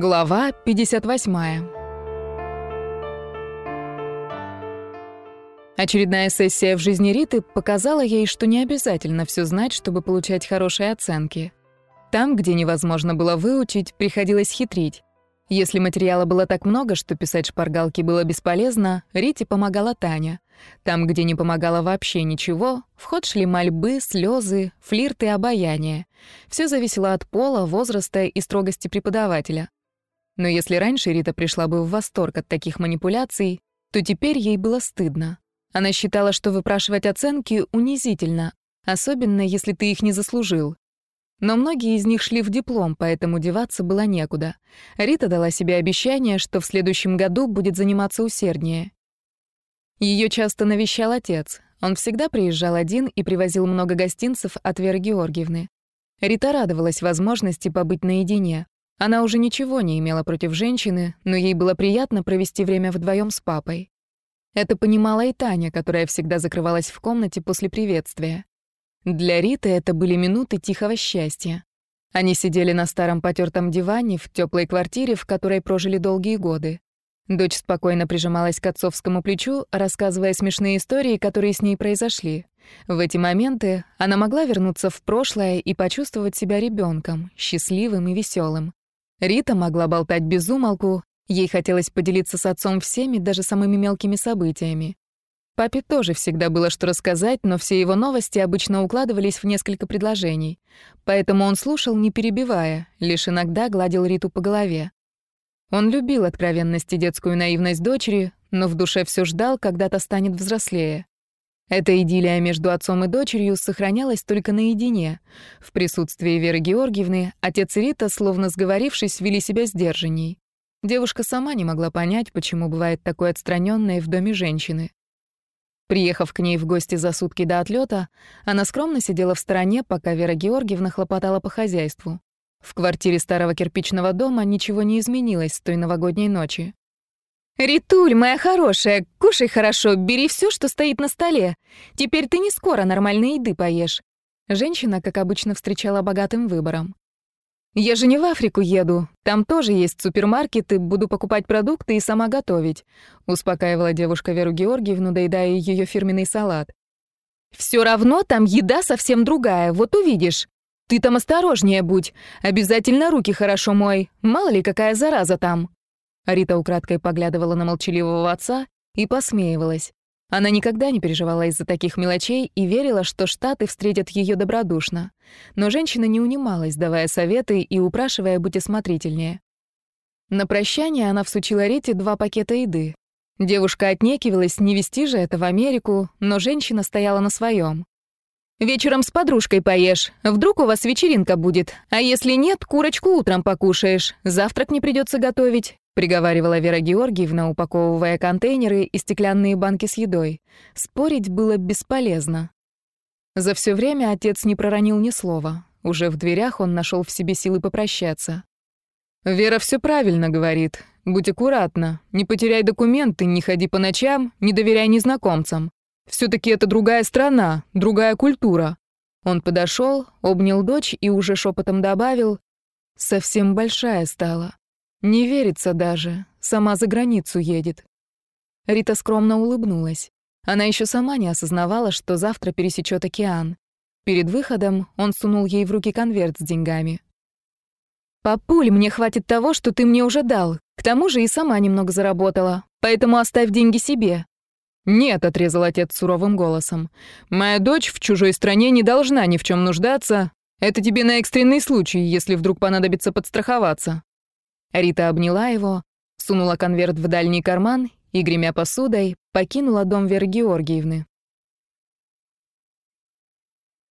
Глава 58. Очередная сессия в жизни Риты показала ей, что не обязательно все знать, чтобы получать хорошие оценки. Там, где невозможно было выучить, приходилось хитрить. Если материала было так много, что писать шпаргалки было бесполезно, Рите помогала Таня. Там, где не помогало вообще ничего, в ход шли мольбы, слезы, флирты и обаяние. Все зависело от пола, возраста и строгости преподавателя. Но если раньше Рита пришла бы в восторг от таких манипуляций, то теперь ей было стыдно. Она считала, что выпрашивать оценки унизительно, особенно если ты их не заслужил. Но многие из них шли в диплом, поэтому деваться было некуда. Рита дала себе обещание, что в следующем году будет заниматься усерднее. Ее часто навещал отец. Он всегда приезжал один и привозил много гостинцев от Веры Георгиевны. Рита радовалась возможности побыть наедине. Она уже ничего не имела против женщины, но ей было приятно провести время вдвоем с папой. Это понимала и Таня, которая всегда закрывалась в комнате после приветствия. Для Риты это были минуты тихого счастья. Они сидели на старом потертом диване в теплой квартире, в которой прожили долгие годы. Дочь спокойно прижималась к отцовскому плечу, рассказывая смешные истории, которые с ней произошли. В эти моменты она могла вернуться в прошлое и почувствовать себя ребенком, счастливым и веселым. Рита могла болтать без умолку, ей хотелось поделиться с отцом всеми, даже самыми мелкими событиями. Папе тоже всегда было что рассказать, но все его новости обычно укладывались в несколько предложений. Поэтому он слушал, не перебивая, лишь иногда гладил Риту по голове. Он любил откровенность и детскую наивность дочери, но в душе все ждал, когда то станет взрослее. Эта идиллия между отцом и дочерью сохранялась только наедине. В присутствии Веры Георгиевны отец и Рита, словно сговорившись, вели себя сдержанней. Девушка сама не могла понять, почему бывает такой отстранённой в доме женщины. Приехав к ней в гости за сутки до отлета, она скромно сидела в стороне, пока Вера Георгиевна хлопотала по хозяйству. В квартире старого кирпичного дома ничего не изменилось с той новогодней ночи. «Ритуль, моя хорошая, кушай хорошо, бери все, что стоит на столе. Теперь ты не скоро нормальной еды поешь». Женщина, как обычно, встречала богатым выбором. «Я же не в Африку еду. Там тоже есть супермаркеты, буду покупать продукты и сама готовить», успокаивала девушка Веру Георгиевну, доедая ее фирменный салат. Все равно там еда совсем другая, вот увидишь. Ты там осторожнее будь. Обязательно руки хорошо мой. Мало ли какая зараза там». Рита украдкой поглядывала на молчаливого отца и посмеивалась. Она никогда не переживала из-за таких мелочей и верила, что Штаты встретят ее добродушно. Но женщина не унималась, давая советы и упрашивая быть осмотрительнее. На прощание она всучила Рите два пакета еды. Девушка отнекивалась, не вести же это в Америку, но женщина стояла на своем. «Вечером с подружкой поешь. Вдруг у вас вечеринка будет. А если нет, курочку утром покушаешь. Завтрак не придется готовить приговаривала Вера Георгиевна, упаковывая контейнеры и стеклянные банки с едой. Спорить было бесполезно. За все время отец не проронил ни слова. Уже в дверях он нашел в себе силы попрощаться. «Вера все правильно говорит. Будь аккуратна. Не потеряй документы, не ходи по ночам, не доверяй незнакомцам. Все таки это другая страна, другая культура». Он подошел, обнял дочь и уже шепотом добавил, «Совсем большая стала. Не верится даже, сама за границу едет. Рита скромно улыбнулась. Она еще сама не осознавала, что завтра пересечет океан. Перед выходом он сунул ей в руки конверт с деньгами. «Папуль, мне хватит того, что ты мне уже дал. К тому же и сама немного заработала. Поэтому оставь деньги себе». «Нет», — отрезал отец суровым голосом. «Моя дочь в чужой стране не должна ни в чем нуждаться. Это тебе на экстренный случай, если вдруг понадобится подстраховаться». Рита обняла его, сунула конверт в дальний карман и, гремя посудой, покинула дом Веры Георгиевны.